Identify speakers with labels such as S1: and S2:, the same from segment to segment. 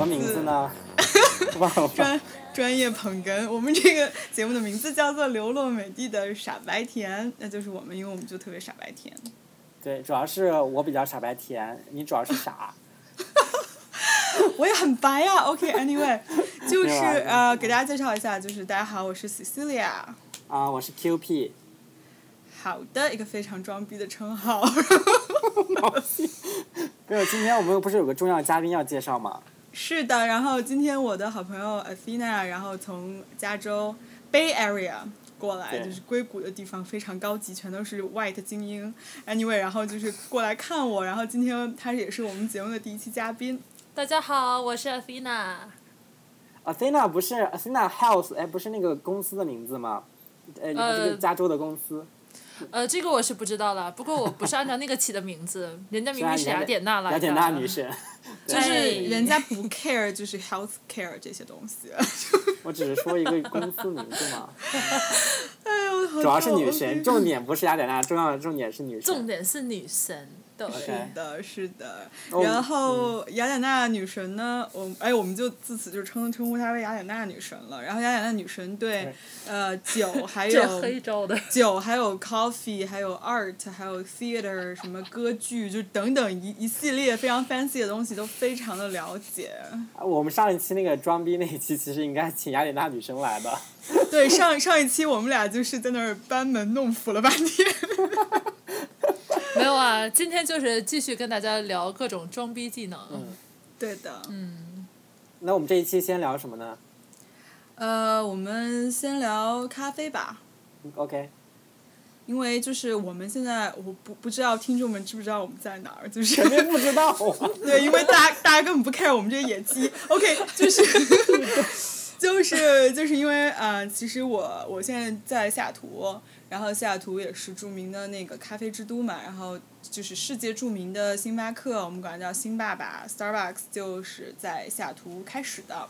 S1: 什么名字呢？忘了。
S2: 专专业捧哏，我们这个节目的名字叫做《流落美地的傻白甜》，那就是我们，因为我们就特别傻白甜。
S1: 对，主要是我比较傻白甜，你主要是傻。
S2: 我也很白呀、OK，Anyway，、就是呃，给大家介绍一下，就是大家好，我是 Cecilia。
S1: 啊，我是 QP。
S2: 好的，一个非常装逼的称号。
S1: 没有，今天我们不是有个重要嘉宾要介绍吗？
S2: 是的，然后今天我的好朋友 Athena，然后从加州 Bay Area 过来，就是硅谷的地方，非常高级，全都是 white 精英。Anyway，然后就是过来看我，然后今天他也是我们节目的第一期嘉宾。
S3: 大家好，我是 Athena。
S1: Athena 不是 Athena House，哎，不是那个公司的名字吗？呃，
S3: 呃
S1: 这个加州的公司。
S3: 呃，这个我是不知道了，不过我不是按照那个起的名字，人家明明是雅典娜来的。
S1: 雅典娜女神。
S2: 就是
S3: 哎
S2: 人家不 care，就是 health care 这些东西。
S1: 我只是说一个公司名字嘛，
S2: 哎呦，
S1: 主要是女神，重点不是雅典娜，重要的重点是女神。
S3: 重点是女神，
S2: 是的，是的。
S1: 哦
S2: 然后雅典娜女神呢，我哎，我们就自此就称称呼她为雅典娜女神了。然后雅典娜女神对呃酒还 有
S3: 黑州的。
S2: 酒，还有 coffee，还有 art，还有 theater，什么歌剧，就等等一一系列非常 fancy 的东西都非常的了解。
S1: 我们上一期那个装逼那一期，其实应该请雅典娜女神来的。
S2: 对，上上一期我们俩就是在那儿班门弄斧了半天。
S3: 没有啊，今天就是继续跟大家聊各种装逼技能。
S2: 嗯对的。
S1: 嗯那我们这一期先聊什么呢
S2: 呃，我们先聊咖啡吧。
S1: ？OK，
S2: 因为就是我们现在，我不不知道听众们知不知道我们在哪儿，就是
S1: 肯定不知道啊。
S2: 对，因为大家大家根本不 care 我们这些野鸡。OK，就是 就是就是因为呃，其实我我现在在西雅图，然后西雅图也是著名的那个咖啡之都嘛，然后就是世界著名的星巴克，我们管它叫星爸爸 （Starbucks），就是在西雅图开始的。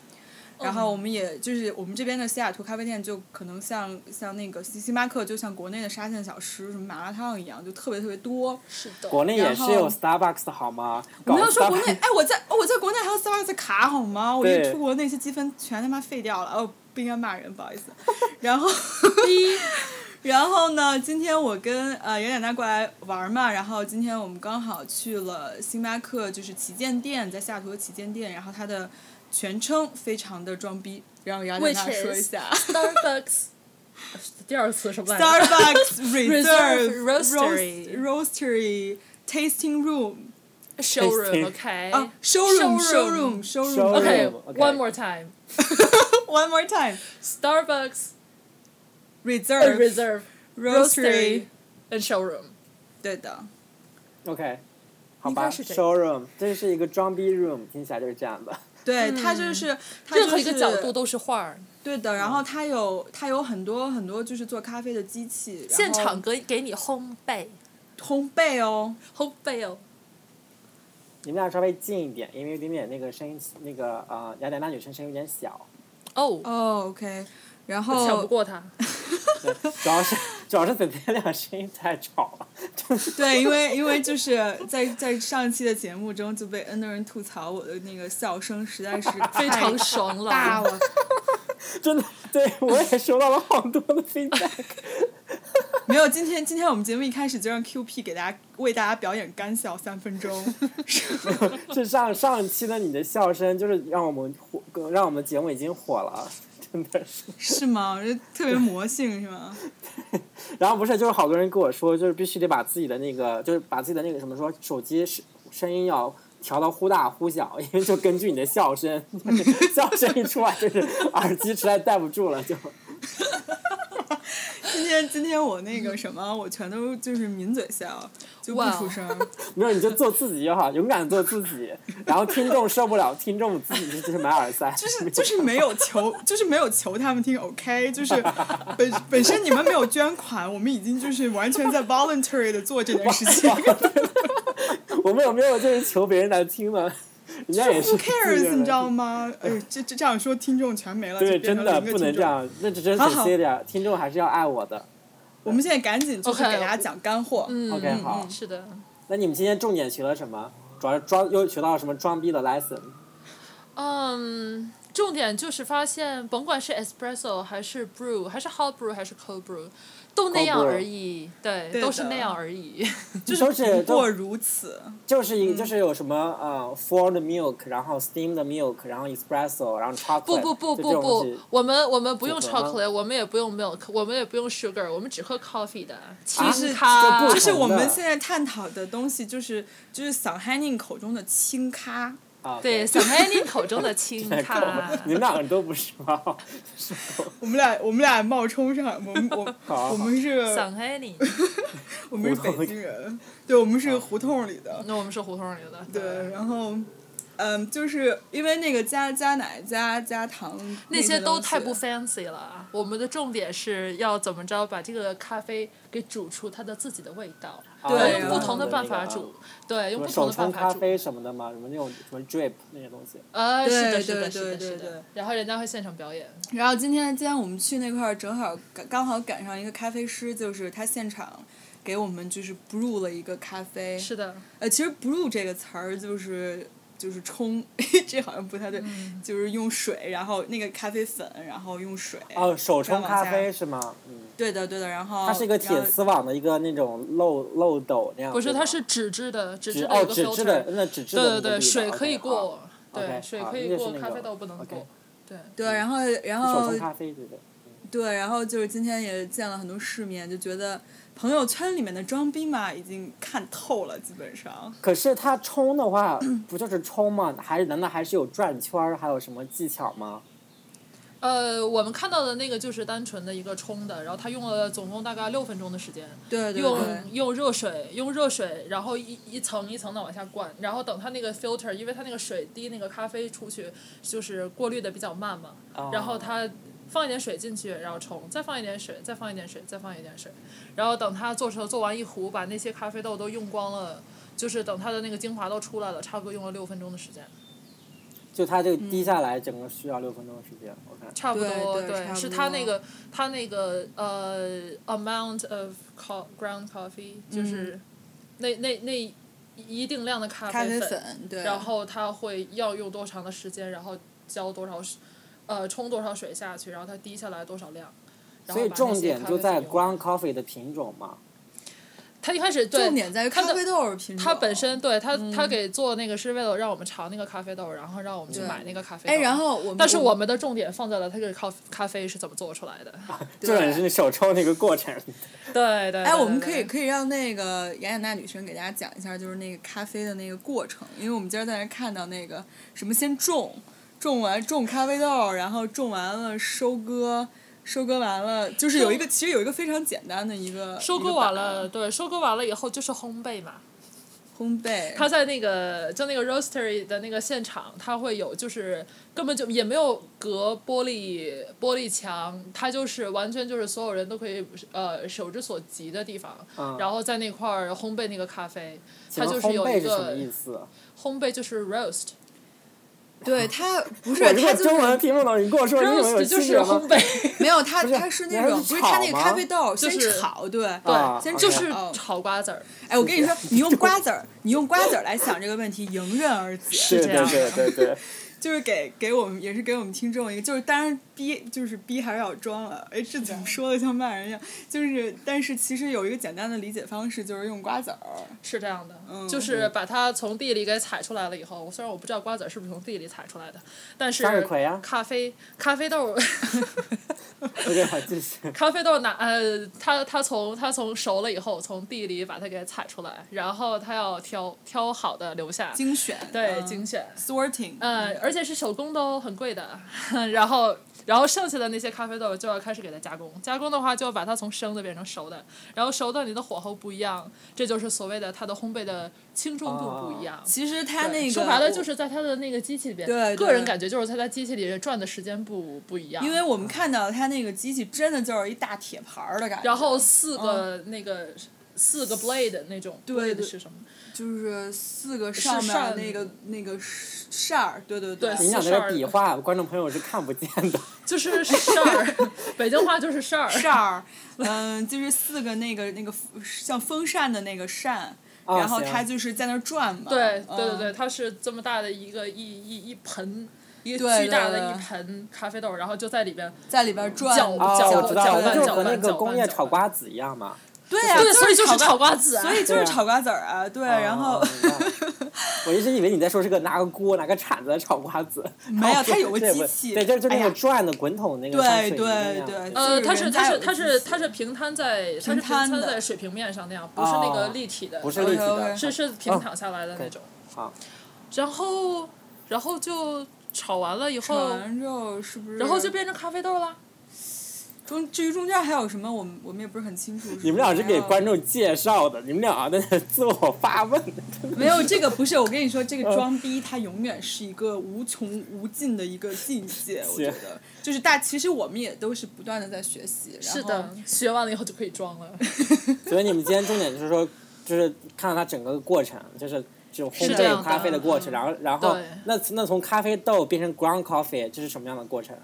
S2: 然后我们也就是我们这边的西雅图咖啡店，就可能像像那个星星巴克，就像国内的沙县小吃、什么麻辣烫一样，就特别特别多。
S3: 是的。
S1: 国内也是有 Starbucks 的好吗？
S2: 我没有说国内哎，我在哦我在国内还有 Starbucks 卡好吗？我一
S1: 对
S2: 出国那些积分全他妈废掉了，哦，不应该骂人，不好意思。然后，然后呢，今天我跟呃雅典娜过来玩嘛，然后今天我们刚好去了星巴克，就是旗舰店，在西雅图的旗舰店，然后它的全称非常的装逼，让雅典娜说一下。
S3: Starbucks。第二次什么来着
S2: Starbucks Reserve
S3: Roastery
S2: Roast- Roastery Tasting Room
S3: Showroom，OK。
S2: 啊，showroom
S3: Showroom
S2: showroom showroom。
S1: Showroom OK，OK
S3: one more time。
S2: One more time.
S3: Starbucks
S2: Reserve
S3: Reserve
S2: Roastery。
S3: and showroom。
S2: 对的
S1: ，OK，好吧，showroom，这是一个装逼 room，听起来就是这样的。
S2: 对，它就是它
S3: 任何一个角度都是画儿，
S2: 对的。然后它有它有很多很多就是做咖啡的机器，
S3: 现场给给你烘焙，
S2: 烘焙哦。
S3: 烘焙哦。
S1: 你们俩稍微近一点，因为有点点那个声音，那个呃雅典娜女生声音有点小。
S3: 哦，
S2: 哦，OK。然
S3: 后抢不过他。
S1: 主要是主要是咱咱俩声音太吵了，
S2: 对，因为因为就是在在上一期的节目中就被 N 多人吐槽我的那个笑声实在是
S3: 非
S2: 太
S3: 常爽了。
S2: 大了。
S1: 真的，对我也收到了好多的 feedback。
S2: 没有，今天今天我们节目一开始就让 QP 给大家为大家表演干笑三分钟。
S1: 是上上一期的你的笑声，就是让我们火，让我们节目已经火了，真的是。
S2: 是吗？这特别魔性是吗？
S1: 然后不是，就是好多人跟我说，就是必须得把自己的那个，就是把自己的那个什么说，手机声声音要调到忽大忽小，因为就根据你的笑声，笑声一出来，就是耳机实在戴不住了，就。
S2: 今天今天我那个什么，我全都就是抿嘴笑，就不出声。
S1: 没有，你就做自己就好，勇敢做自己。然后听众受不了，听众自己就是买耳塞，
S2: 就 是就是没有求，就是没有求他们听，OK，就是本本身你们没有捐款，我们已经就是完全在 voluntary 的做这件事情。
S1: 我们有没有就是求别人来听呢？人家也是
S2: Who cares？你知道吗？哎，这这这样说听众全没了，
S1: 对，真的。不能这样，那只是
S2: 好好
S1: Cecilia，听众还是要爱我的。
S2: 我们现在赶紧就是给大家讲干货。
S3: 嗯
S1: OK，
S3: 嗯
S1: 好
S3: 嗯是的。
S1: 那你们今天重点学了什么？主要是装又学到了什么装逼的 lesson？
S3: 嗯，重点就是发现，甭管是 espresso 还是 brew，还是 hot brew 还是 cold brew，都那样而已。对，
S2: 对
S3: 都是那样而已。
S2: 就是不过如此。
S1: 就是
S3: 嗯
S1: 一就是有什么呃 formed milk，然后 steamed milk，然后 espresso，然后 chocolate，
S3: 不不不不不我们我们不用 chocolate，我们也不用 milk，我们也不用 sugar，我们只喝 coffee 的清
S1: 啊
S2: 是
S3: 咖。
S1: 就
S2: 是我们现在探讨的东西，就是就是小 Henning 口中的轻咖。
S1: 啊，
S3: 对，小美你口中的 清
S1: 太够了
S3: 咖。
S1: 你们两个都不是吗？
S2: 我们俩我们俩冒充上，我们我 我们是，
S3: 上海你，
S2: 我们是北京人，对，我们是胡同里的。
S3: 那我们是胡同里的。
S2: 对，然后，嗯，就是因为那个加加奶加加糖
S3: 那些都太不 fancy 了。我们的重点是要怎么着把这个咖啡给煮出它的自己的味道，
S2: 对
S3: 用不同的办法煮，对，用不同的办法煮。
S1: 冲咖啡什么的嘛？什么那种什么 drip 那些东西？
S3: 呃，是的，
S2: 对
S3: 是的，
S2: 对
S3: 是的，
S2: 对对
S3: 是的。然后人家会现场表演。
S2: 然后今天今天我们去那块儿，正好赶刚好赶上一个咖啡师，就是他现场给我们就是 brew 了一个咖啡。
S3: 是的，
S2: 呃，其实 brew 这个词儿就是就是冲，这好像不太对，
S3: 嗯
S2: 就是用水，然后那个咖啡粉，然后用水。
S1: 哦，手冲咖啡是吗？嗯，
S2: 对的对的，然后
S1: 它是一个铁丝网的一个那种漏漏斗那样。
S3: 不是，它是纸质的，纸质
S1: 哦
S3: 的一个
S1: 纸质的。那纸质的
S3: 对对水可以过，对，水可以过，
S1: 那个
S3: 咖啡豆不能过。对，
S2: 对，然后然
S1: 手
S2: 后
S1: 冲咖啡对不对？
S2: 对，然后就是今天也见了很多世面，就觉得朋友圈里面的装逼嘛，已经看透了，基本上。
S1: 可是他冲的话，不就是冲吗？还是难道还是有转圈儿，还有什么技巧吗？
S3: 呃，我们看到的那个就是单纯的一个冲的，然后他用了总共大概六分钟的时间，
S2: 对对
S3: 用
S2: 对。
S3: 用热水，用热水，然后一一层一层的往下灌，然后等它那个 filter，因为它那个水滴那个咖啡出去，就是过滤的比较慢嘛，
S1: 哦
S3: 然后它放一点水进去，然后冲，再放一点水，再放一点水，再放一点水，然后等它做成做完一壶，把那些咖啡豆都用光了，就是等它的那个精华都出来了，差不多用了六分钟的时间，
S1: 就它这个滴下来，整个需要六分钟的时间。我看。
S3: 差不多，
S2: 对对
S3: 是它那个它那个呃 amount of co ground coffee 就是那那那一定量的咖
S2: 咖啡
S3: 粉，
S2: 粉，对。
S3: 然后它会要用多长的时间，然后浇多少水，呃冲多少水下去，然后它滴下来多少量。然
S1: 所以重点就在 ground coffee 的品种嘛。
S3: 它一开始对
S2: 重点在于咖啡豆儿品种。
S3: 它本身对它它给做那个是为了让我们尝那个咖啡豆，然后让我们去买那个咖啡豆。
S2: 哎，然后我们
S3: 但是我们的重点放在了它这个咖咖啡是怎么做出来的。
S1: 重点是手冲那个过程。
S3: 对对。
S2: 哎，我们可以可以让那个雅典娜女生给大家讲一下，就是那个咖啡的那个过程，因为我们今儿在那看到那个什么先种，种完种咖啡豆，然后种完了收割，收割完了就是有一个其实有一个非常简单的一个
S3: 收割完了，对，收割完了以后就是烘焙嘛。
S2: 烘焙，
S3: 他在那个就那个 roastery 的那个现场，他会有就是根本就也没有隔玻璃玻璃墙，他就是完全就是所有人都可以呃手之所及的地方，
S1: 嗯
S3: 然后在那块儿烘焙那个咖啡，
S1: 请问
S3: 它就是有
S1: 烘焙是什
S3: 一个
S1: 么意思？
S3: 烘焙就是 roast。
S2: 对他不是
S1: 我如果
S2: 它就是
S1: 中文听不懂，你跟我说英文
S3: 就是烘？焙，
S2: 没有他
S1: 他是
S2: 那种不是他那个咖啡豆先
S3: 就是
S2: 炒对。
S1: 对
S2: 先
S3: 就是
S2: 炒
S3: 炒瓜子儿。
S2: 哎，我跟你说，你用瓜子儿，你用瓜子儿来想这个问题，迎刃而解。
S1: 是对
S3: 这样
S1: 对对对，
S2: 就是给给我们也是给我们听众一个，就是当然逼就是逼还是要装了，哎，这怎么说的像骂人一样？就是但是其实有一个简单的理解方式，就是用瓜子儿。
S3: 是这样的，
S2: 嗯
S3: 就是把它从地里给采出来了以后，我虽然我不知道瓜子儿是不是从地里采出来的，但是
S1: 向日葵啊
S3: 咖啡咖啡豆
S1: OK，好，继续。
S3: 咖啡豆拿呃，它它从它从熟了以后，从地里把它给采出来，然后它要挑挑好的留下，
S2: 精选，
S3: 对
S2: 嗯
S3: 精选
S2: ，sorting，
S3: 嗯，而且是手工的哦很贵的，然后然后剩下的那些咖啡豆就要开始给它加工，加工的话就要把它从生的变成熟的，然后熟的你的火候不一样，这就是所谓的它的烘焙的轻重度不一样。
S2: 其实它那个
S3: 说白了就是在它的那个机器里边，
S2: 对对
S3: 个人感觉就是它在它机器里转的时间不不一样。
S2: 因为我们看到它那个机器真的就是一大铁盘儿的感觉，
S3: 然后四个那个、四个 blade 那种
S2: 对
S3: blade 是什么？
S2: 就是四个上面
S3: 扇
S2: 那个那个扇儿，对对
S3: 对
S1: 你讲这个笔画，观众朋友是看不见的。
S3: 就是扇儿，北京话就是扇儿。
S2: 扇儿，嗯，就是四个那个那个像风扇的那个扇，
S1: 啊
S2: 然后它就是在那儿转嘛。
S3: 对
S2: 嗯
S3: 对对对，它是这么大的一个一一一盆，一个巨大的一盆咖啡豆，然后就在里边。
S2: 在里边转
S3: 搅
S1: 哦，
S3: 搅
S1: 我知道了，
S3: 搅拌
S1: 就和那
S3: 搅拌搅
S1: 个工业
S3: 拌搅拌
S1: 炒瓜子一样嘛。
S2: 对呀、
S3: 对，所以就是
S2: 炒
S3: 炒瓜子啊。
S2: 所以就是炒瓜子儿啊，对，然后
S1: 哦 我一直以为你在说是个拿个锅拿个铲子炒瓜子，
S2: 没有它有个机器。
S1: 对，就是就那个转的滚筒那个
S2: 对对对，
S3: 呃，它是它是它是它
S2: 是
S3: 是平摊在它是平
S2: 平摊
S3: 在水平面上那样，不是那个
S1: 哦。
S3: 立体的，
S1: 不是立体的。
S3: 是是平躺下来的那种。
S1: 好，
S3: 然后然后就炒完了以
S2: 炒
S3: 后，
S2: 完之后是不是？
S3: 然后就变成咖啡豆了。
S2: 中至于中间还有什么，我们我们也不是很清楚。
S1: 你们俩是给观
S2: 众
S1: 众介绍的，你们俩在那自我发问。
S2: 没有这个不是，我跟你说，这
S1: 嗯
S2: 个装逼它永远是一个无穷无尽的一个境界，我觉得就是大，其实我们也都是不断的在学习。然后
S3: 是的，学完了以后就可以装了。
S1: 所以你们今天重点就是说，就是看到它整个过程，就是这种烘焙咖啡的过程，
S3: 嗯
S1: 然后然后那那从咖啡豆变成 ground coffee，这是什么样的过程？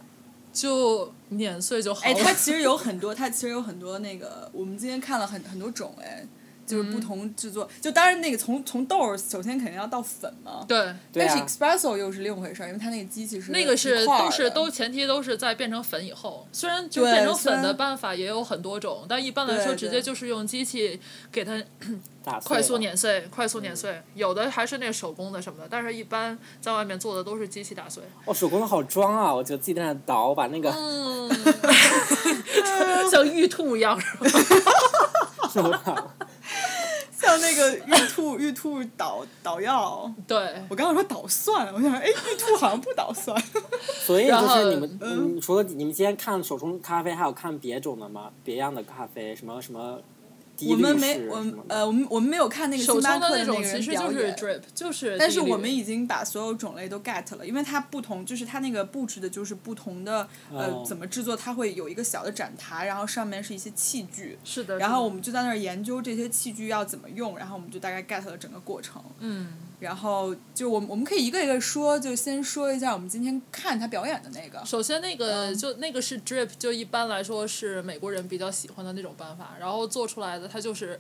S3: 就碾碎就好了。
S2: 哎，它其实有很多，它其实有很多那个，我们今天看了很很多种，哎，就是
S3: 嗯
S2: 不同制作。就当然那个从从豆儿，首先肯定要到粉嘛。
S3: 对，
S2: 但是，espresso 又是另一回事儿，因为它那个机器是
S3: 那个是都是都前提都是在变成粉以后，虽然就变成粉的办法也有很多种，但一般来说直接就是用机器给它
S1: 打碎
S3: 快速碾碎，快速碾碎。有的还是那手工的什么的，但是一般在外面做的都是机器打碎。
S1: 哦，手工的好装啊！我觉得自己在那捣，把那个
S3: 嗯，像玉兔一样是吧？
S1: 什么，
S2: 像那个玉兔玉兔捣捣药。
S3: 对，
S2: 我刚刚说捣蒜，我想哎，玉兔好像不捣蒜。
S1: 所以就是你们，
S2: 嗯
S1: 嗯，除了你们今天看手冲咖啡，还有看别种的吗？别样的咖啡，什么什么
S2: 我们没我呃我们我们没有看那个星巴
S3: 克的那
S2: 个人
S3: 其实就是
S2: 表演。
S3: drip，就是
S2: 但是我们已经把所有种类都 get 了，因为它不同，就是它那个布置的就是不同的呃
S1: 哦
S2: 怎么制作，它会有一个小的展台，然后上面是一些器具，
S3: 是的，
S2: 然后我
S3: 们
S2: 们就在那儿研究这些器具要怎么用，然后我们就大概 get 了整个过程。
S3: 嗯，
S2: 然后就我们我们可以一个一个说，就先说一下我们今天看他表演的那个。
S3: 首先那个
S2: 嗯
S3: 就那个是 drip，就一般来说是美国人比较喜欢的那种办法，然后做出来的它就是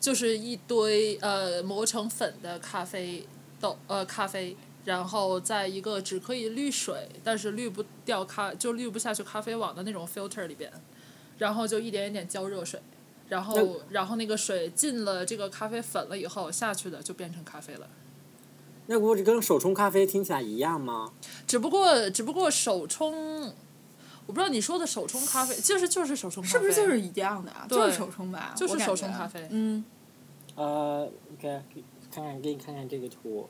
S3: 就是一堆呃磨成粉的咖啡豆呃咖啡。然后在一个只可以滤水，但是滤不掉咖就滤不下去咖啡网的那种 filter 里边，然后就一点一点浇热水，然后然后那个水进了这个咖啡粉了以后下去的就变成咖啡了。
S1: 那不是跟手冲咖啡听起来一样吗？
S3: 只不过只不过手冲，我不知道你说的手冲咖啡就是就是手冲咖啡，
S2: 是不是就是一样的啊？就是手冲吧，
S3: 就是手冲咖啡
S2: 嗯，
S1: 呃，给看看给你看看这个图，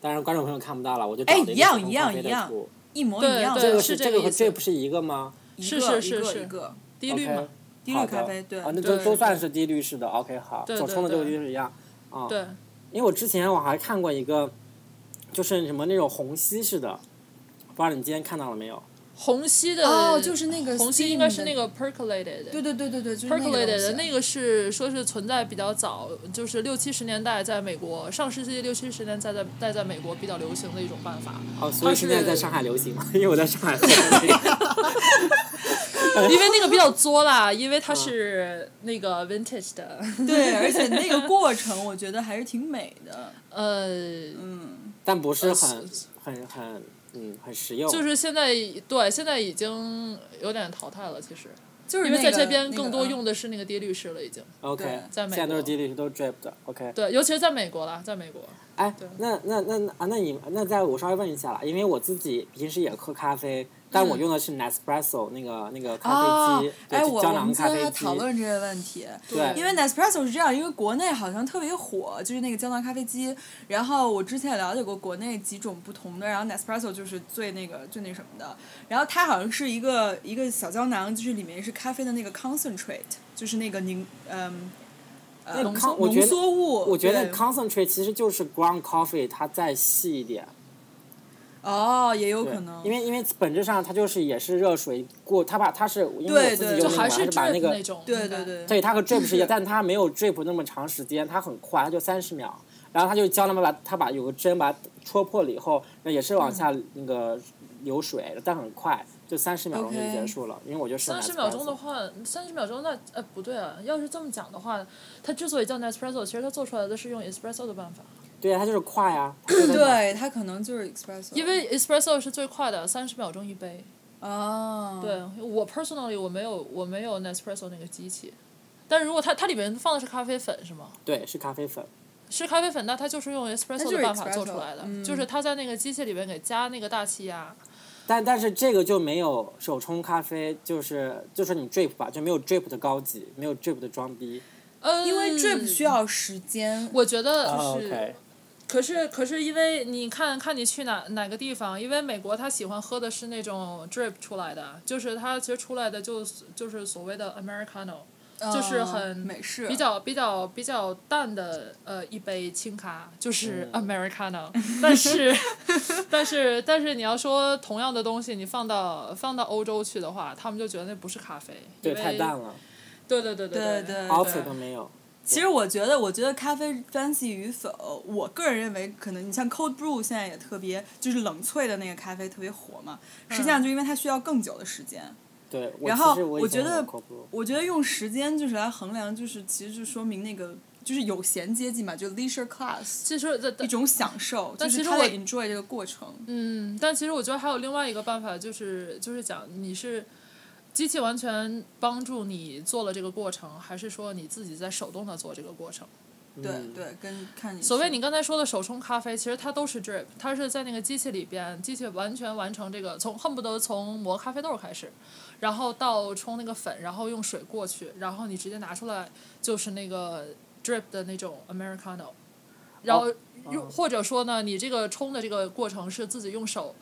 S1: 当然观众朋友看不到了，我就
S2: 哎
S1: 一
S2: 样一样一样一模一样的。
S1: 这个
S3: 是这
S1: 这个这不是一个吗？
S2: 一
S3: 是
S2: 个一
S3: 是是是
S2: 个一个
S3: 低滤嘛？
S2: 低滤咖啡，对
S1: 啊，那
S3: 对
S1: 都都算是低滤式的。OK，好，
S3: 对对
S1: 手冲的这个就是一样。啊，
S3: 对，
S1: 因为我之前我还看过一个，就是什么那种虹吸式的，不知道你今天看到了没有？
S3: 虹吸的
S2: 哦，就是那个
S3: 虹吸应该是那
S2: 个
S3: ，percolated
S2: 对对对对对，就是
S3: percolated 的那个是说是存在比较早，就是六七十年代在美国，上世纪六七十年代在在在美国比较流行的一种办法，
S1: 哦，所以现在在上海流行嘛？因为我在上海。
S3: 因为那个比较作啦，因为它是那个 vintage 的，
S2: 对，而且那个过程 我觉得还是挺美的。
S3: 呃，
S2: 嗯，
S1: 但不是
S3: 呃
S1: 很很很嗯很实用。
S3: 就是现在对现在已经有点淘汰了，其实。
S2: 就是
S3: 因为在这边更多用的是那个低滤式了，已经。
S1: OK，
S3: 在美国
S1: 现在都是滴滤式，都是 drip 的。OK，
S3: 对，尤其是在美国啦，在美国。
S1: 哎
S3: 对，
S1: 那那那那啊，那你那在我稍微问一下啦，因为我自己平时也喝咖啡，但我用的是 Nespresso 那个那个咖
S2: 啊
S1: 啡机，对，
S2: 哎，我们今天还
S1: 囊咖啡机。
S2: 讨论这个问题，
S1: 对
S2: 因为 Nespresso 是这样，因为国内好像特别火，就是那个胶囊咖啡机。然后我之前也了解过国内几种不同的，然后 Nespresso 就是最那个最那什么的。然后它好像是一个一个小胶囊，就是里面是咖啡的那个 concentrate，就是那个凝嗯。呃，
S1: 那
S2: 浓缩浓缩物，
S1: 我觉得 concentrate 其实就是 ground coffee，它再细一点。
S2: 哦，也有可能，
S1: 因为因为本质上它就是也是热水过，它把它是因为
S2: 对
S1: 我自己用那个我
S3: 就还是
S1: 还是把那个。
S2: 对对。对，
S1: 对，它和 drip 是一样，但它没有 drip 那么长时间，它很快，它就三十秒。然后他就教他们把他把有个针把它戳破了以后，那也是往下那个流水，但很快，就三十秒钟就结束了。因为我就
S3: 三十秒钟的话，三十秒钟那呃不对啊，要是这么讲的话，它之所以叫 Nespresso，其实它做出来的是用 espresso 的办法。
S1: 对呀，它就是快呀。它 就在
S2: 对，它可能就是 espresso。
S3: 因为 espresso 是最快的，三十秒钟一杯。
S2: 哦，
S3: 对我 personally 我没有我没有 Nespresso 那个机器，但是如果它它里面放的是咖啡粉是吗？
S1: 对，是咖啡粉。
S3: 是咖啡粉，那它就是用 espresso
S2: 就是
S3: 的办法做出来的，
S2: 嗯
S3: 就是它在那个机器里面给加那个大气压。
S1: 但但是这个就没有手冲咖啡，就是就是你 drip 吧，就没有 drip 的高级，没有 drip 的装逼。
S3: 嗯，
S2: 因为 drip 需，要时间。
S3: 我觉得。
S1: OK，
S3: 可是可是因为你看看你去哪哪个地方，因为美国他喜欢喝的是那种 drip 出来的，就是它其实出来的就就是所谓的 americano，就是
S2: 嗯
S3: 很
S2: 美式，
S3: 比较比较比较淡的呃一杯清咖，就是
S1: 嗯。
S3: Americano，但是但是但是你要说同样的东西，你放到放到欧洲去的话，他们就觉得那不是咖啡，
S1: 对，
S3: 因为
S1: 太淡了。
S3: 对对对
S2: 对
S3: 对
S2: 对
S1: ，out
S2: 对。
S1: 都没有。
S2: 其实我觉得，我觉得咖啡 fancy 与否，我个人认为，可能你像 cold brew 现在也特别，就是冷萃的那个咖啡特别火嘛。实际上就因为它需要更久的时间。
S1: 对，我
S2: 然后
S1: 我
S2: 觉得我觉得用时间就是来衡量，就是其实就说明那个就是有闲阶级嘛，就 leisure class
S3: 其实这
S2: 一种享受，
S3: 但其实我
S2: 就是他 enjoy 这个过程。
S3: 嗯，但其实我觉得还有另外一个办法，就是就是讲你是机器完全帮助你做了这个过程，还是说你自己在手动的做这个过程？
S2: 对
S1: 嗯
S2: 对，跟看你
S3: 所谓你刚才说的手冲咖啡，其实它都是 drip，它是在那个机器里边，机器完全完成这个，从恨不得从磨咖啡豆开始，然后到冲那个粉，然后用水过去，然后你直接拿出来就是那个 drip 的那种 americano，然后用、或者说呢，你这个冲的这个过程是自己用手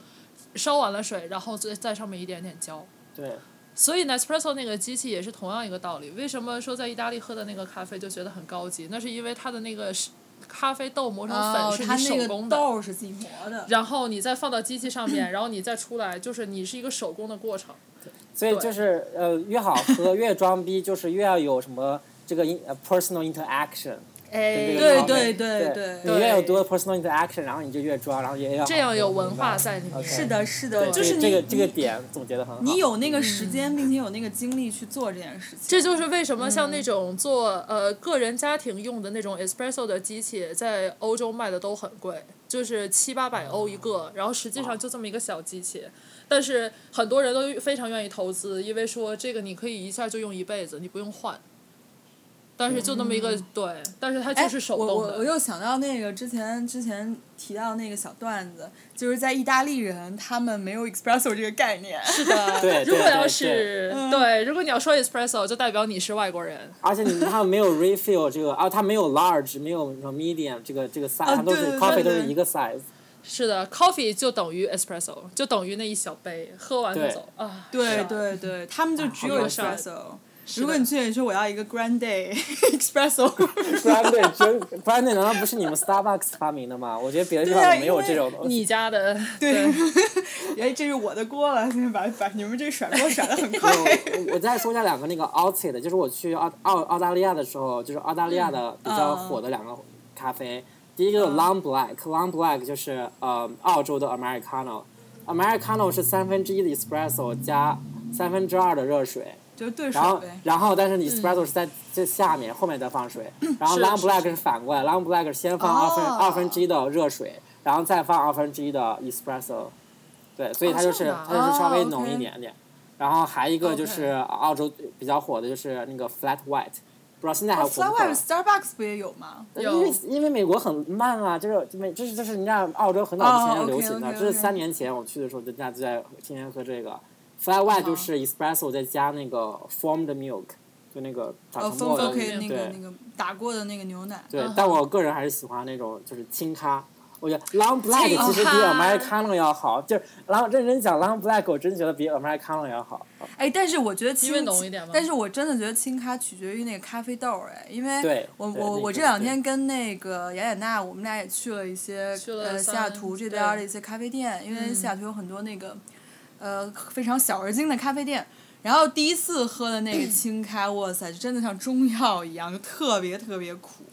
S3: 烧完了水，然后再在上面一点点浇。
S1: 对，
S3: 所以 Nespresso 那个机器也是同样一个道理。为什么说在意大利喝的那个咖啡就觉得很高级？那是因为它的那个是咖啡豆磨成粉
S2: 哦，
S3: 是你手工的，
S2: 豆是自己磨的。
S3: 然后你再放到机器上面，然后你再出来，就是你是一个手工的过程。
S1: 所以就是呃，越好喝越装逼，就是越要有什么这个呃 personal interaction。
S3: 哎
S2: 对对对对
S1: 你越有多 personal interaction，然后你就越装，然后也要
S3: 这样有文化在里面
S2: 是的，是的，就是你
S1: 这个这个
S2: 你
S1: 点总结的很好。
S2: 你有那个时间，并且有那个精力去做这件事情。
S3: 这就是为什么像
S2: 嗯
S3: 那种做呃个人家庭用的那种 espresso 的机器，在欧洲卖的都很贵，就是七八百欧一个，然后实际上就这么一个小机器，但是很多人都非常愿意投资，因为说这个你可以一下就用一辈子，你不用换。但是就那么一个、对，但是它就是手
S2: 我
S3: 动的。
S2: 我我又想到那个之前之前提到那个小段子，就是在意大利人他们没有 espresso 这个概念。
S3: 是的，
S1: 对对
S3: 如果要
S1: 对
S3: 是
S2: 嗯
S3: 对，如果你要说 espresso，就代表你是外国人。
S1: 而且你他没有 refill 这个啊，他没有 large，没有 medium 这个这个 size，、都是
S2: 对对
S1: coffee
S2: 对对
S1: 都是一个 size。
S3: 是的，coffee 就等于 espresso，就等于那一小杯，喝完就走啊。
S2: 对对对，他们就只有 espresso。如果你去你说我要一个 grande
S1: espresso，Grande 真 Grande 难道不是你们 Starbucks 发明的吗？我觉得别的地方没有这种东西。
S3: 你家的
S2: 对，哎，这是我的锅了，把把你们这甩锅甩的很快。
S1: 我我再说一下两个那个 outside 的，就是我去澳澳澳大利亚的时候，就是澳大利亚的比较火的两个咖啡。第一个是 Long Black，Long Black 就是呃澳洲的 Americano，Americano 是三分之一的 espresso 加三分之二的热水，
S2: 就是兑水
S1: 然后。然后但是你 espresso 是在这下面，后面再放水，然后 Long
S3: 是
S1: Black
S3: 是
S1: 是反过来，Long Black 是先放二分
S2: 哦
S1: 二分之一的热水，然后再放二分之一的 espresso，对，所以它就是它就是稍微
S2: 哦
S1: 浓一点点。然后还一个就是澳洲比较火的就是那个 Flat White，不知道现在还火不
S2: Flat
S1: 火
S2: White Starbucks 不也有吗？
S1: 因为因为美国很慢啊，就是美就是就是人家澳洲很早之前
S2: 哦
S1: 就流行的这是三年前我去的时候，人家就在天天喝这个。Flat White 就是 espresso 再加那个 formed milk，就那个打
S2: 哦，
S1: 成沫的
S2: 那个那个打过的那个牛奶。
S3: 嗯，
S1: 对但我个人还是喜欢那种就是轻咖。我觉得 Long Black 其实比 Americano 要好，就是 Long 认真讲 Long Black 我真觉得比 Americano 要好。
S2: 哎，但是我觉得清
S3: 因为浓一点
S2: 但是我真的觉得轻咖取决于那个咖啡豆儿哎，因为我我我这两天跟那个雅典娜，我们俩也去了一些呃西雅图这边的一些咖啡店，因为
S3: 嗯
S2: 西雅图有很多那个呃非常小而精的咖啡店。然后第一次喝的那个清咖，哇塞，就真的像中药一样，就特别特别苦。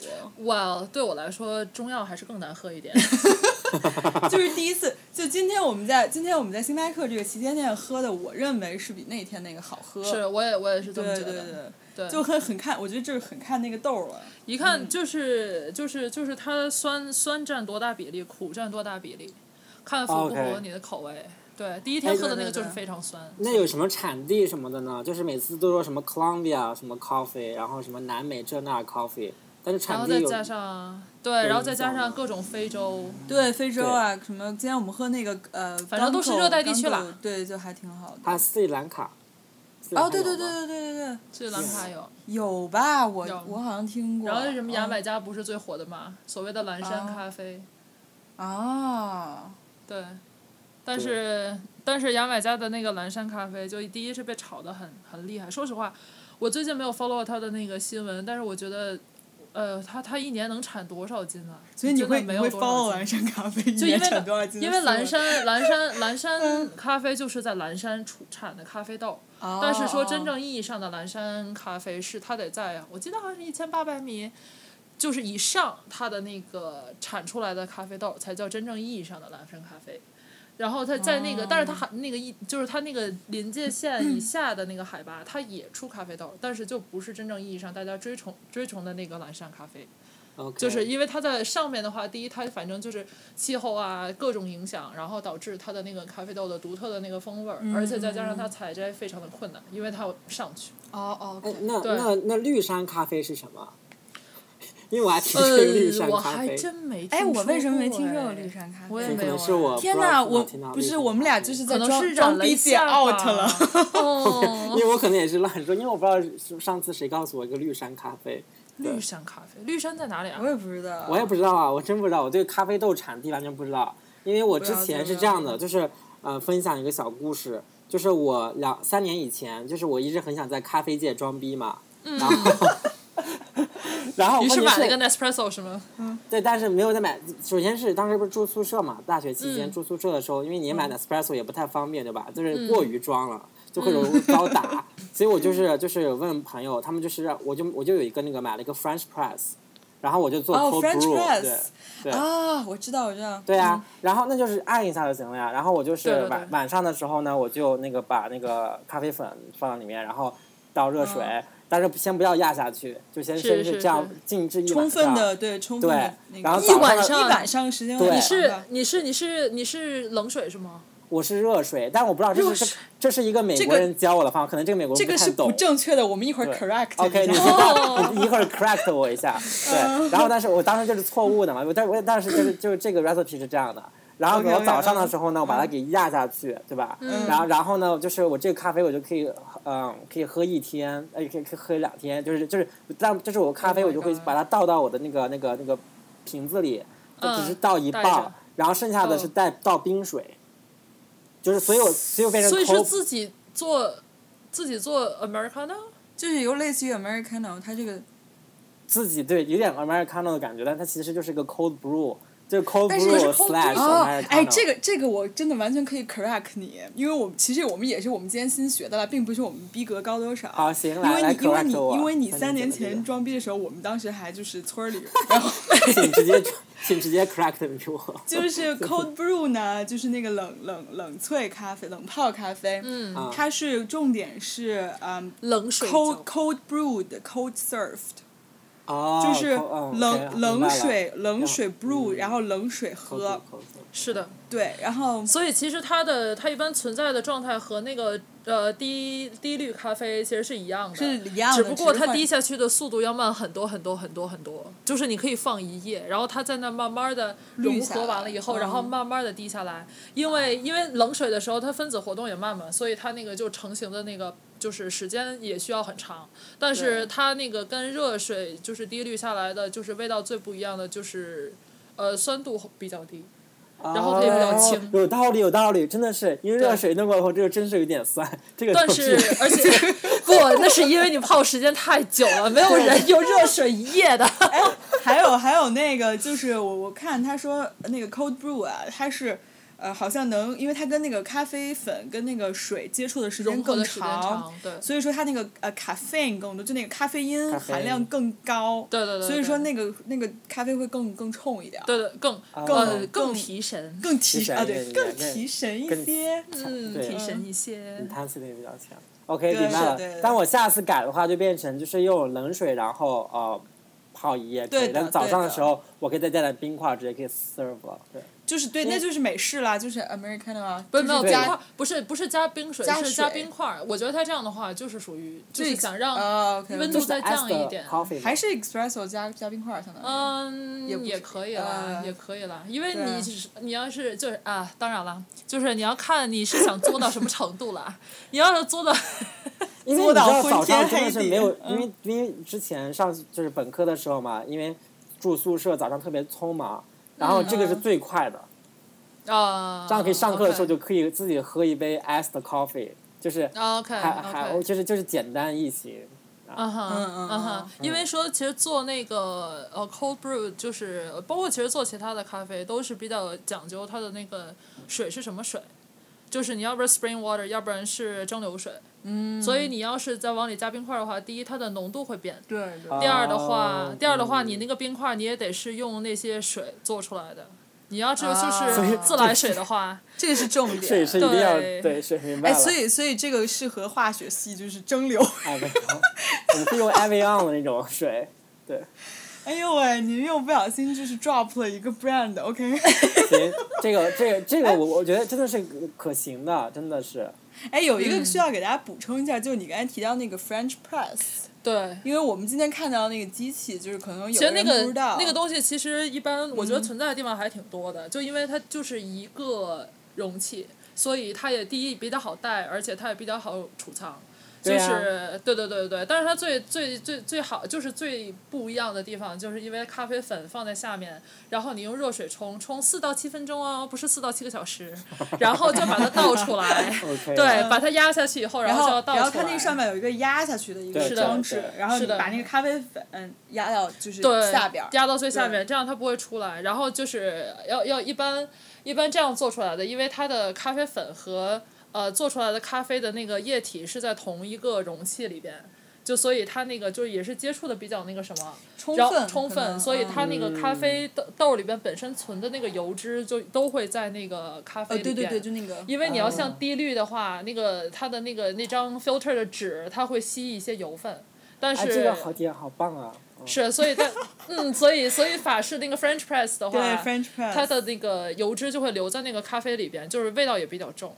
S3: 哇，对我来说中药还是更难喝一点。
S2: 就是第一次，就今天我们在今天我们在星巴克这个旗舰店喝的，我认为是比那天那个好喝。
S3: 是，我也我也是这么觉得。
S2: 对对，
S3: 对，
S2: 就很很看，我觉得这是很看那个豆儿了。
S3: 一看就是就是就是它酸酸占多大比例，苦占多大比例，看符不符合你的口味。对，第一天喝的那个就是
S2: 对对对
S3: 非常酸。
S1: 那有什么产地什么的呢？就是每次都说什么 Colombia 什么 coffee，然后什么南美这那 coffee，但是
S3: 然
S1: 产地有
S3: 后再加上对，然后再加上各种非洲，
S2: 对，非洲啊，什么？今天我们喝那个呃，
S3: 反正都是热带地区啦
S2: 港口对，就还挺好的。
S1: 还有斯里兰卡。
S2: 哦，对对对对对对对，
S3: 斯里兰卡有。
S2: 有吧？我我好像听过。
S3: 然后什么牙买
S2: 嗯
S3: 加不是最火的嘛？所谓的蓝山
S2: 哦
S3: 咖啡，
S2: 啊，
S3: 对。但是但是牙买加的那个蓝山咖啡，就第一是被炒得很很厉害。说实话，我最近没有 follow 它的那个新闻，但是我觉得，呃，它它一年能产多少斤啊？
S2: 所以你会
S3: 没有多少
S2: follow 蓝山咖啡，
S3: 就因为
S2: 产多少斤
S3: 因为蓝山 蓝山蓝山咖啡就是在蓝山出产的咖啡豆，但是说真
S2: 哦
S3: 正意义上的蓝山咖啡是它得在我记得好像是一千八百米，就是以上它的那个产出来的咖啡豆才叫真正意义上的蓝山咖啡。然后它在那个，但是它还那个一就是它那个临界线以下的那个海拔，它也出咖啡豆，但是就不是真正意义上大家追崇追崇的那个蓝山咖啡。就是因为它在上面的话，第一它反正就是气候啊各种影响，然后导致它的那个咖啡豆的独特的那个风味儿，而且再加上它采摘非常的困难，因为它要上去。
S2: 哦哦
S1: 哎，那那那绿山咖啡是什么？因为我还挺这个绿山咖啡。
S3: 还真没听
S2: 哎，我为什么没听说过
S3: 哎
S2: 绿山咖啡？
S1: 可
S3: 我也没有
S1: 能是我
S2: 天哪，我不是我们俩就是在装逼姐 out 了。
S3: 哦
S1: 因为我可能也是乱说，因为我不知道是上次谁告诉我一个绿山咖啡，
S3: 绿山咖啡，绿山在哪里啊
S2: 我？也不知道。
S1: 我也不知道啊，我真不知道，我对咖啡豆产地完全不知道。因为我之前是这样的，就是呃，分享一个小故事，就是我两三年以前，就是我一直很想在咖啡界装逼嘛，然后 然后
S3: 你是买了个 Nespresso 是吗？
S1: 嗯对，但是没有再买。首先是当时不是住宿舍嘛，大学期间
S3: 嗯
S1: 住宿舍的时候，因为你买 Nespresso 也不太方便，对吧？就是
S3: 嗯
S1: 过于装了，就会容易遭打。所以我就是就是问朋友，他们就是让我就我就有一个那个买了一个 French press，然后我就做
S2: 哦 cold，French
S1: brew，、
S2: press
S1: 对对。
S2: 啊，我知道，我知道。
S1: 对啊，然后那就是按一下就行了呀。然后我就是晚晚上的时候呢，我就那个把那个咖啡粉放到里面，然后倒热水，
S2: 嗯
S1: 但是先不要压下去，就先先
S3: 是
S1: 这样静置一晚
S2: 充分
S1: 上
S2: 的对，充分
S1: 对
S2: 的那个
S1: 然后
S2: 一
S1: 早上
S2: 晚上
S3: 的
S2: 一晚上时间
S3: 你是你是你是你是冷水是吗？
S1: 我是热水，但我不知道这是这是一个美国人教我的方法，可能这个美国人不太懂
S2: 这个是不。正确的，我们一会儿 correct。
S1: OK，你一会儿 correct 我一下，对，然后但是我当时就是错误的嘛，我但我但是就是就是这个 recipe 是这样的，然后我早上的时候呢，我把它给压下去，对吧？
S3: 嗯
S1: 然后然后呢，就是我这个咖啡我就可以嗯可以喝一天，呃可以可以喝两天，就是就是但就是我咖啡
S2: Oh
S1: 我就会把它倒到我的那个那个那个瓶子里，就只是
S3: 嗯
S1: 倒一半，然后剩下的是
S3: 哦
S1: 带倒冰水，就是所有所有变成
S3: 所以是自己做自己做 Americano？
S2: 就是有类似于 Americano，它这个，
S1: 自己对有点 Americano 的感觉，但它其实就是个 cold brew，就是 cold
S2: 但是
S1: brew
S3: 是 cold
S1: slash
S2: 哎，这个这个我真的完全可以 correct 你，因为我其实我们也是我们今天新学的了，并不是我们逼格高多少。
S1: 好行，
S2: 因
S1: 来来
S2: 为你因为你。因为你三年前装逼的时候，我们当时还就是村儿里，然后
S1: 请直接请直接 correct 我。
S2: 就是 cold brew 呢，就是那个冷冷冷萃咖啡、冷泡咖啡，
S3: 嗯，
S1: 啊
S2: 它是重点是嗯
S3: 冷水
S2: cold cold brewed cold served，
S1: 哦，
S2: 就是冷冷水冷水
S1: 嗯
S2: brew，然后冷水喝
S3: 是的。
S2: 对，然后
S3: 所以其实它的它一般存在的状态和那个呃低低滤咖啡其实是一样的，
S2: 是一样的
S3: 只不过它滴下去的速度要慢很多很多很多很多。就是你可以放一夜，然后它在那慢慢的融合完了以后，然后
S2: 嗯
S3: 慢慢的滴下来。因为因为冷水的时候它分子活动也慢嘛，所以它那个就成型的那个就是时间也需要很长。但是它那个跟热水就是滴滤下来的，就是味道最不一样的就是呃酸度比较低。然后它也比较轻
S1: 哦有道理，有道理，真的是因为热水弄过后，这个真是有点酸，这个
S3: 但是 而且 不，那是因为你泡时间太久了，没有人用热水一夜的。
S2: 还有还有那个就是我我看他说那个 cold brew 啊，它是呃好像能，因为它跟那个咖啡粉跟那个水接触的时间更
S3: 长，对
S2: 所以说它那个呃 caffeine 更多，就那个咖啡因
S1: 咖啡因
S2: 含量更高。
S3: 对对对。
S2: 所以说那个那个咖啡会更更冲一点儿。
S3: 对对更
S1: 更
S3: 呃
S2: 更
S3: 更提神，
S1: 提神
S2: 更提啊，对，
S1: 对
S2: 更提神一些。
S3: 嗯，
S1: 对
S3: 提神一些。
S1: intensity 比较强。OK，明白了。但我下次改的话，就变成就是用冷水，然后呃泡一夜可以。
S2: 对的
S1: 但早上的时候，我可以再加点冰块，直接可以 serve 了。对，
S2: 就是对，那就是美式啦，就是 Americano 啊，
S3: 不是没有
S2: 加，
S3: 不是不是加冰水，
S2: 加
S3: 是加冰块儿。我觉得他这样的话，就是属于就是想让
S2: 呃
S3: 温度再降一点
S2: 还是 espresso 加加冰块儿相当于。
S3: 嗯，
S2: 也
S3: 可以啦，
S2: 呃
S3: 也可以啦，因为你只是你要是就是啊，当然了，就是你要看你是想做到什么程度了。你要是做到，
S1: 因为
S2: 做到
S1: 你知道早
S2: 昏天
S1: 上真的
S2: 黑地
S1: 是没有，
S2: 嗯
S1: 因为因为之前上就是本科的时候嘛，因为住宿舍早上特别匆忙，然后这个是
S2: 嗯。
S1: 最快的，
S3: 啊，
S1: 这样可以上课的时候就可以自己喝一杯 iced coffee，就是
S3: 啊 OK
S1: 还还
S3: OK，
S1: 就是就是简单易行。
S3: 嗯哼
S2: 嗯嗯
S3: 嗯哼。
S2: 嗯，
S3: 因为说其实做那个呃 cold brew 就是包括其实做其他的咖啡都是比较讲究它的那个水是什么水，就是你要不然 spring water，要不然是蒸馏水。嗯。所以你要是再往里加冰块的话，第一它的浓度会变。
S2: 对对。
S3: 第二的话
S1: 哦，
S3: 第二的话，
S1: 嗯
S3: 你那个冰块你也得是用那些水做出来的。你要是就
S2: 啊
S3: 是自来水的话，
S2: 这个是重点。
S1: 水是一定要
S3: 对
S1: 对水明白
S2: 哎，所以所以这个适合化学系，就是蒸馏。
S1: 我们可以用 Evian 的那种水，对，
S2: 哎呦喂，你又不小心就是 drop 了一个 brand，OK？
S1: 行，这个这个这个我我觉得真的是可行的，真的是。
S2: 哎，有一个
S3: 嗯
S2: 需要给大家补充一下，就是你刚才提到那个 French press，
S3: 对。
S2: 因为我们今天看到那个机器，就是可能有
S3: 其实那个
S2: 人不知道
S3: 那个东西，其实一般我
S2: 嗯
S3: 觉得存在的地方还挺多的，就因为它就是一个容器，所以它也第一比较好带，而且它也比较好储藏。就
S1: 对啊
S3: 是对对对对，但是它最最最最好就是最不一样的地方，就是因为咖啡粉放在下面，然后你用热水冲，冲四到七分钟哦，不是四到七个小时，然后就把它倒出来，
S1: OK。
S3: 对，把它压下去以后，
S2: 然
S3: 后就要
S2: 后然后
S3: 倒出来。
S2: 它那上面有一个压下去的一个装置，然后你
S3: 是的
S2: 把那个咖啡粉压到就是
S3: 对，
S2: 下边。
S3: 压到最下面，这样它不会出来。然后就是要要一般一般这样做出来的，因为它的咖啡粉和呃做出来的咖啡的那个液体是在同一个容器里边。就所以它那个就也是接触的比较那个什么，
S2: 充分
S3: 充分，所以它那个咖
S1: 嗯
S3: 啡豆豆里边本身存的那个油脂就都会在那个咖啡
S2: 呃，
S3: 里边。
S2: 对对对，就那个。
S3: 因为你要
S2: 呃
S3: 像滴滤的话，那个它的那个那张 filter 的纸，它会吸一些油分，但是、
S1: 哎，这个好点好棒啊！嗯
S3: 是，所以但嗯，所以所以法式那个 French press 的
S2: 对
S3: 话
S2: ，French press，
S3: 它的那个油脂就会留在那个咖啡里边，就是味道也比较重。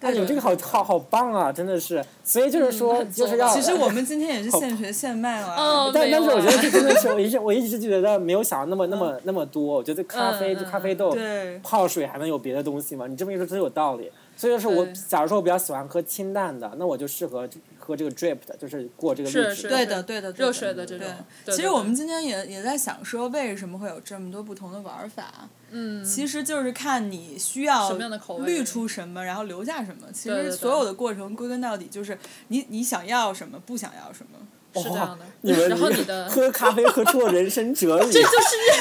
S1: 哎，你们这个好好好棒啊，真的是。所以就是说，
S3: 嗯
S1: 就是要。
S2: 其实我们今天也是现学现卖了。
S3: 嗯，
S1: 但但是我觉得这真的是，我一直我一直觉得没有想到那么那么那么多。我觉得咖啡
S3: 嗯
S1: 就咖啡豆
S2: 对
S1: 泡水还能有别的东西吗？你这么一说真有道理。所以就是我，假如说我比较喜欢喝清淡的，那我就适合喝这个 drip 的，就是过这个。
S3: 是
S2: 对的，对的，
S3: 热水的这种
S2: 其实我们今天也也在想说，为什么会有这么多不同的玩法？
S3: 嗯，
S2: 其实就是看你需要
S3: 什么样的口味
S2: 滤出什么，然后留下什么。其实所有的过程归根到底就是你你想要什么，不想要什么。
S3: 是这样的。
S1: 你们
S3: 然后你的
S1: 喝咖啡喝出了人生哲理。
S3: 这就是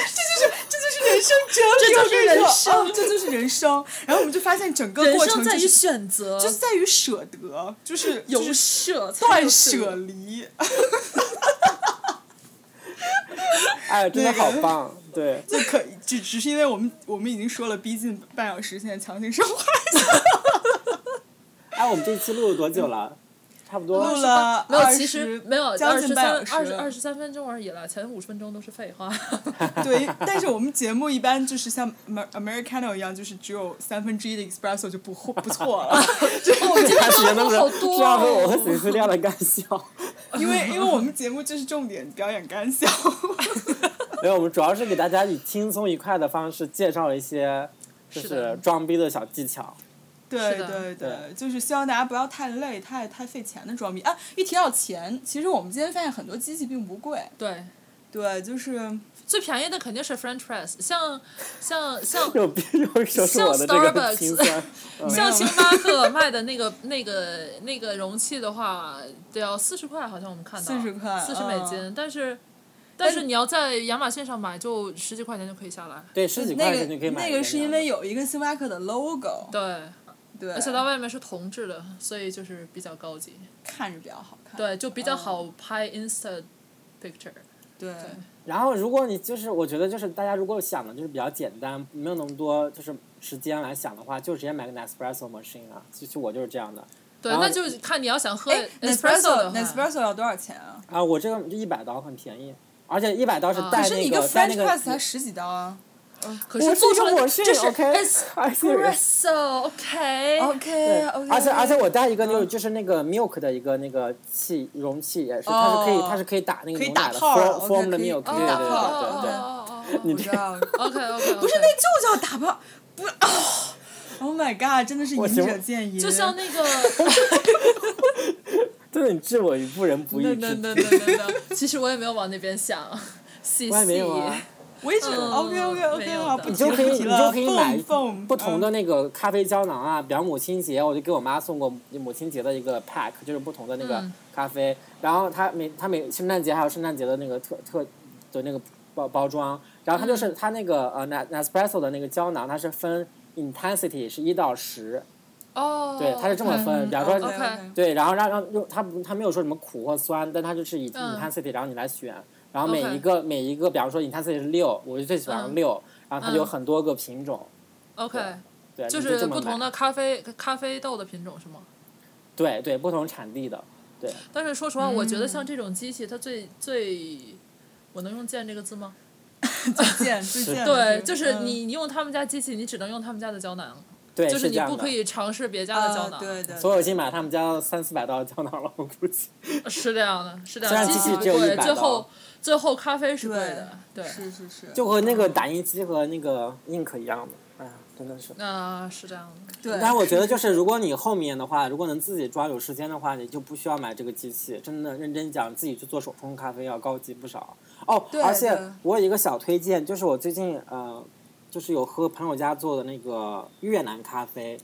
S2: 生哲理，
S3: 这就是人生
S2: 哦这就是人生。然后我们就发现整个过
S3: 生在于
S2: 程就是
S3: 选择，
S2: 就是在于舍得，就是
S3: 有
S2: 就是
S3: 舍才有
S2: 断舍离。
S1: 哎，真的好棒，对。
S2: 就可以，只只是因为我们我们已经说了逼近半小时，现在强行升华。
S1: 哎，我们这次录了多久了？差不多。
S2: 录了
S3: 没有，其实没有
S2: 将
S3: 二十三
S2: 近半
S3: 二十二十三分钟而已了，前五十分钟都是废话。
S2: 对，但是我们节目一般就是像 Amer- Americano 一样，就是只有三分之一的 espresso 就不错不错了，
S3: 我们今天
S1: 开始那么
S3: 好多
S1: 是要和我和
S3: 哦。
S1: 随思亮的干笑。
S2: 因为因为我们节目就是重点表演干笑。
S1: 没有，我们主要是给大家以轻松愉快的方式介绍了一些，就是装逼的小技巧。
S2: 对对
S1: 对
S2: 就是希望大家不要太累、太太费钱的装逼啊！一提到钱，其实我们今天发现很多机器并不贵。
S3: 对，
S2: 对，就是
S3: 最便宜的肯定是 French press，像像像
S1: 又逼又说是我的这个
S3: 像 Starbucks 像星巴克卖的那个那个那个容器的话，得要四十块，好像我们看到
S2: 四十块
S3: 四十美金，
S2: 嗯
S3: 但是但是你要在亚马逊上买，就十几块钱就可以下来。
S1: 对，十几
S2: 那个
S1: 块钱就可以买一个
S2: 那个是因为有一个星巴克的 logo，
S3: 对，
S2: 对，
S3: 而且它外面是铜制的，所以就是比较高级。
S2: 看着比较好看。
S3: 对，就比较
S2: 嗯
S3: 好拍 Insta picture。
S2: 对
S1: 然后，如果你就是，我觉得就是大家如果想的就是比较简单，没有那么多就是时间来想的话，就直接买个 Nespresso machine 啊。其实我就是这样的，
S3: 对，那就看你要想喝 Nespresso
S2: Nespresso 要多少钱啊？
S1: 啊，我这个就一百刀，很便宜，而且一百刀是
S3: 啊
S1: 带
S2: 可是你
S1: 那带那
S2: French
S1: 个
S2: press 才十几刀啊。
S3: 可
S1: 我是
S3: 做出来
S1: 我是
S3: 这是 espresso，OK。
S2: OK
S1: 对
S2: OK，
S1: 而且而且我带一个那个就是那个 milk 的一个那个器容器也是，它是可以
S2: 哦
S1: 它是可以打那个
S2: 可以
S1: 牛奶的 form form 的 milk，
S2: 可
S1: 对对对
S2: 以打泡
S1: 对对你
S2: 我知道。
S3: OK OK，
S2: 不是，那就叫打泡，不！Oh my god，真的是仁者见仁。
S3: 就像那个，
S1: 真的你置我于不仁不义之地。
S3: 其实我也没有往那边想，细
S1: 我也没有啊。
S2: 我也是
S3: 嗯
S2: OK OK OK 好，
S3: 有的
S2: 不提了
S1: 你就可以，你就。可以买不同的
S2: 嗯
S1: 那个咖啡胶囊啊，比方母亲节，我就给我妈送过母亲节的一个 pack，就是不同的那个
S3: 嗯
S1: 咖啡。然后它每它每圣诞节还有圣诞节的那个特特的那个包包装，然后它
S3: 嗯
S1: 就是它那个呃 Nes Nespresso 的那个胶囊，它是分 intensity 是一到十，
S3: 哦，
S1: 对，它是这么分。比方说对，然后让让用它不它没有说什么苦或酸，但它就是以
S3: 嗯
S1: intensity，然后你来选，然后每一个每一个，比方说 intensity 是六，我就最喜欢
S3: 嗯。
S1: 六，然后它就有
S3: 嗯。
S1: 很多个品种
S3: ，OK，
S1: 对，
S3: 就是不同的咖啡咖啡豆的品种是吗？
S1: 对对，不同产地的，对，
S3: 但是说实话，我觉得
S2: 嗯。
S3: 像这种机器，它最最，我能用“贱”这个字吗？
S2: 最贱最贱
S3: 对，就是
S2: 嗯。
S3: 你你用他们家机器，你只能用他们家的胶囊，
S1: 对，
S3: 就是你不可。以尝试别家的胶
S2: 啊，
S3: 囊。
S2: 对对。
S1: 所以我已经买他们家三四百刀的胶囊了，我估计。
S3: 是这样的，是这
S1: 虽然
S3: 样的，机
S1: 机器只有
S3: 器不贵
S1: ，100
S3: 最后最后咖啡是贵
S2: 对
S3: 的，对，
S2: 是是是。
S1: 就和那个打印机和那个 ink 一样的，哎呀，真的是。
S3: 那是这样的。
S2: 对。
S1: 但我觉得就是，如果你后面的话，如果能自己抓有时间的话，你就不需要买这个机器。真的认真讲，自己去做手冲咖啡要高级不少。哦，
S2: 对
S1: 而且我有一个小推荐，就是我最近呃，就是有喝朋友家做的那个越南咖啡，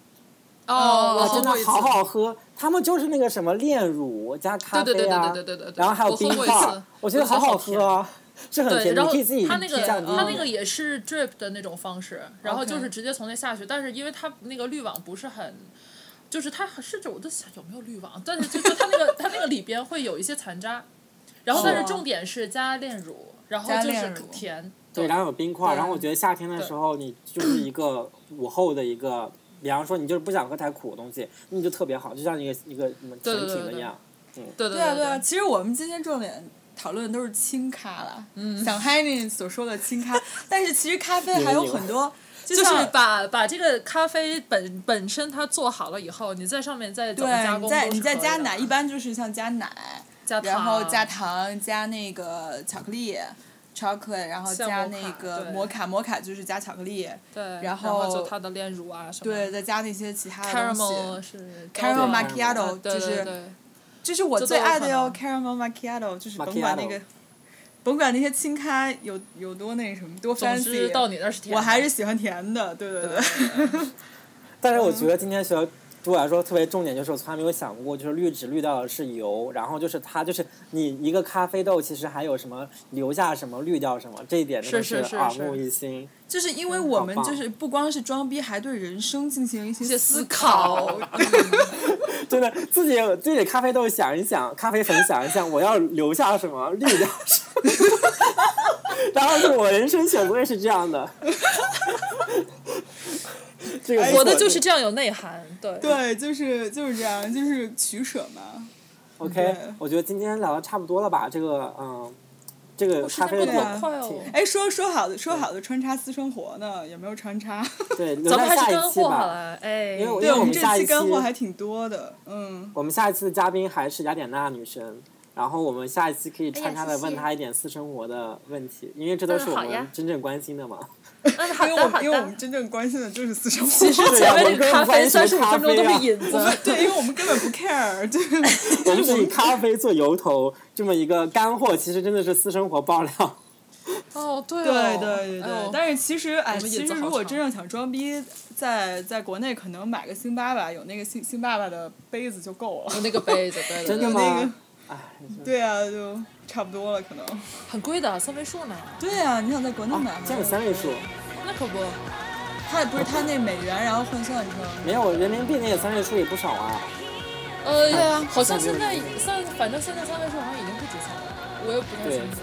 S3: 哦。
S1: 真的好好喝。他们就是那个什么炼乳加咖
S3: 对对对
S1: 啡啊，
S3: 对对对对对。
S1: 然后还有冰块儿，我觉得好好喝啊，是很，甜，
S3: 然后
S1: 你可以自己
S3: 它那个
S1: 降低
S3: 它那个也是 drip 的那种方式，然后就是直接从那下去，但是因为它那个滤网不是很，就是它甚至我都想有没有滤网，但是就是它那个它那个里边会有一些残渣，然后但是
S2: 是
S3: 重点是加炼乳，然后就是甜，
S1: 对，然后有冰块，然后我觉得夏天的时候，你就是一个 午后的一个，比方说你就是不想喝太苦的东西，那就特别好，就像一个一个什么甜品的一样。
S3: 对对
S2: 对啊对啊，
S3: 对，
S2: 其实我们今天重点讨论的都是轻咖了，嗯，像 h e n y 所说的轻咖，但是其实咖啡还有很多，就
S3: 就是把把这个咖啡本本身它做好了以后，你在上面再怎么加
S2: 对，
S3: 工
S2: 你再加奶，一般就是像加奶，
S3: 加，
S2: 然后加糖，加那个巧克力。chocolate，然后加那个摩卡，摩卡就是加巧克力，
S3: 对，
S2: 然
S3: 然
S2: 后
S3: 就它的炼乳啊什么
S2: 对，再加那些其他的东
S3: ，caramel
S2: 西。
S3: 是
S2: caramel macchiato 就是这是我最爱的哟，caramel macchiato，就是甭管那个，甭管那些轻咖有有多那什么多
S3: 总之
S2: fancy，
S3: 到你那是甜的，
S2: 我还是喜欢甜的，对对对。
S1: 但是我觉得今天学校对我来说特别重点，就是我从来没有想过，就是滤纸滤掉的是油，然后就是它就是你一个咖啡豆其实还有什么留下什么滤掉什么，这一点真的
S3: 是是是是
S1: 耳目一新。
S2: 就是因为我们就是不光是装逼，还对人生进行一些
S3: 些
S2: 思
S3: 思考
S1: 真的自己自己咖啡豆想一想，咖啡粉想一想，我要留下什么，滤掉什么。然后是我人生选不会是这样的。这个
S2: 哎
S3: 活的就是这样有内涵，对。
S2: 对，就是就是这样，就是取舍嘛。
S1: OK。我觉得今天聊的差不多了吧？这个嗯，这个咖啡的点
S3: 好快哦
S2: 哎，说说好的说好的穿插私生活呢，有没有穿插？
S1: 对，留
S3: 咱们
S1: 在下
S3: 还是干
S1: 一期吧。
S3: 货好了，哎，
S1: 因为我
S2: 对，我们这期干货还挺多的，嗯。
S1: 我们下一次的嘉宾还是雅典娜女神，然后我们下一期可以穿插的问她一点私生活的问题，因为这都是我们真正关心的嘛。
S3: 嗯，好
S2: 因为
S3: 的好
S2: 我们因为我们。真正关心的就是私生活。
S3: 其实前面这个咖啡三十五分钟都是引子，
S2: 对，因为我们根本不 care，对。
S1: 我们是以咖啡做由头，这么一个干货，其实真的是私生活爆料。
S3: 哦，对
S2: 对
S3: 哦
S2: 对对对，
S3: 哎
S2: 但是其实哎，其实如果真正想装逼，在在国内可能买个星巴巴，有那个星星巴巴的杯子就够了。
S3: 有那个杯子，对对对，
S1: 真的吗？
S2: 那个
S1: 哎，
S2: 对啊，就差不多了，可能。
S3: 很贵的，三位数呢。
S2: 对啊，你想在国内买吗？
S1: 这样三位数，
S3: 那可不，
S2: 它不是它那美元，然后换算成。
S1: 没有人民币那个三位数也不少啊。
S3: 呃，
S2: 对啊
S3: 好像现在三，反正现在三位数好像已经不值钱了，我也不太
S1: 对
S3: 清楚。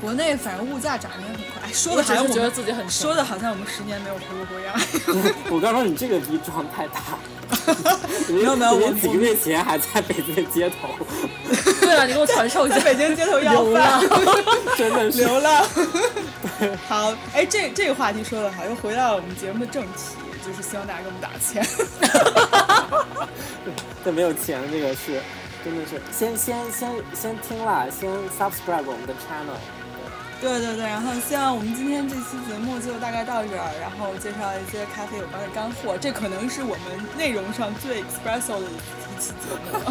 S2: 国内反正物价涨得也很快，哎说的好像我们
S3: 只是觉得自己很
S2: 说的好像我们十年没有回过国一样。
S1: 我刚说你这个逼装太大，
S2: 没有没有我
S1: 你几个月前还在北京街头，
S3: 对啊，你给我传授一下
S2: 在。北京街头要
S3: 流
S2: 饭
S3: 浪，
S1: 真的是
S2: 流浪。好，哎，这这个话题说的好，又回到了我们节目的正题，就是希望大家给我们打钱。
S1: 这没有钱，这个是真的是先先先先听啦，先 subscribe 我们的 channel。
S2: 对对对，然后希望我们今天这期节目就大概到这儿，然后介绍一些咖啡有关的干货，这可能是我们内容上最 espresso 的一期节目。了，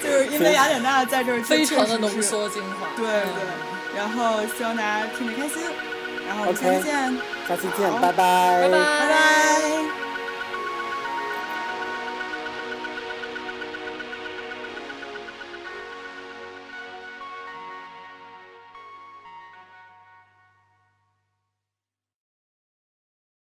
S2: 就就是因为雅典娜在这儿
S3: 非常的浓缩精华。
S2: 对
S3: 嗯
S2: 对，然后希望大家听着开心，然后我们下期见，
S1: 下期见，
S2: 好
S1: 拜。拜，
S3: 拜拜。
S2: 拜拜。